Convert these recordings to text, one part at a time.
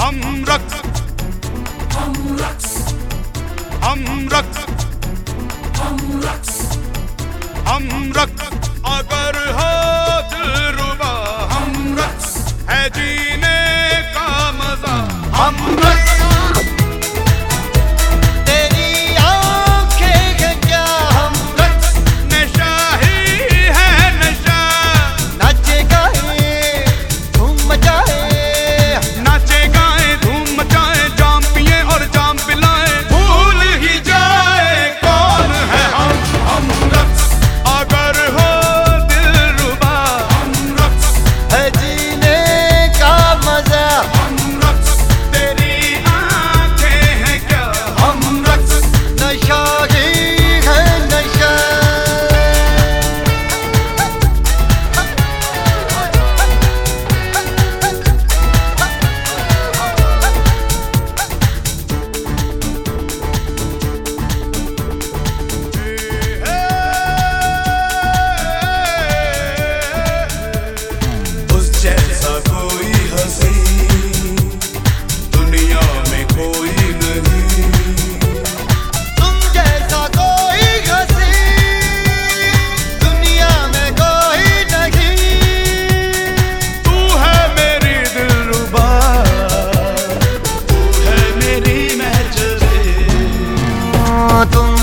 हम रक्स हम रक्स हम रक्स हम रक्स हम रक्स अगर है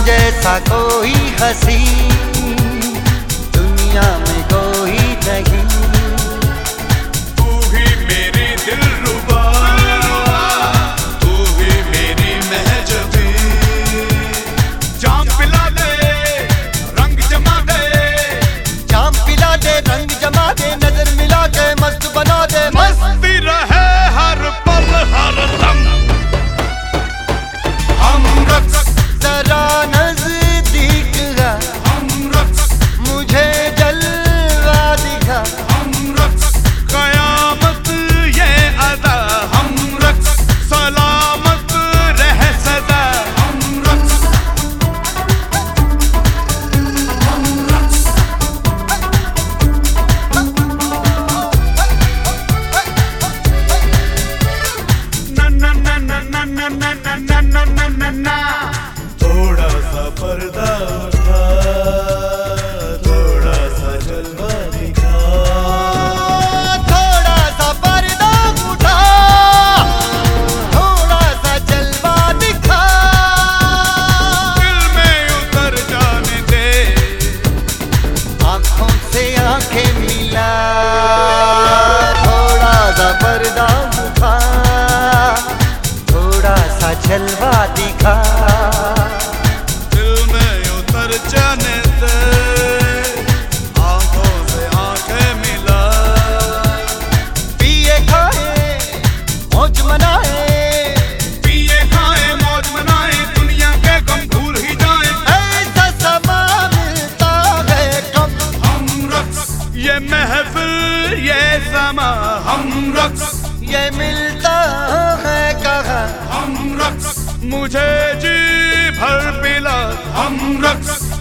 जैसा कोई हसी Karda समा हम रक्स। ये मिलता है कहा? हम रक्स। मुझे जी भर पिला हम रक्स।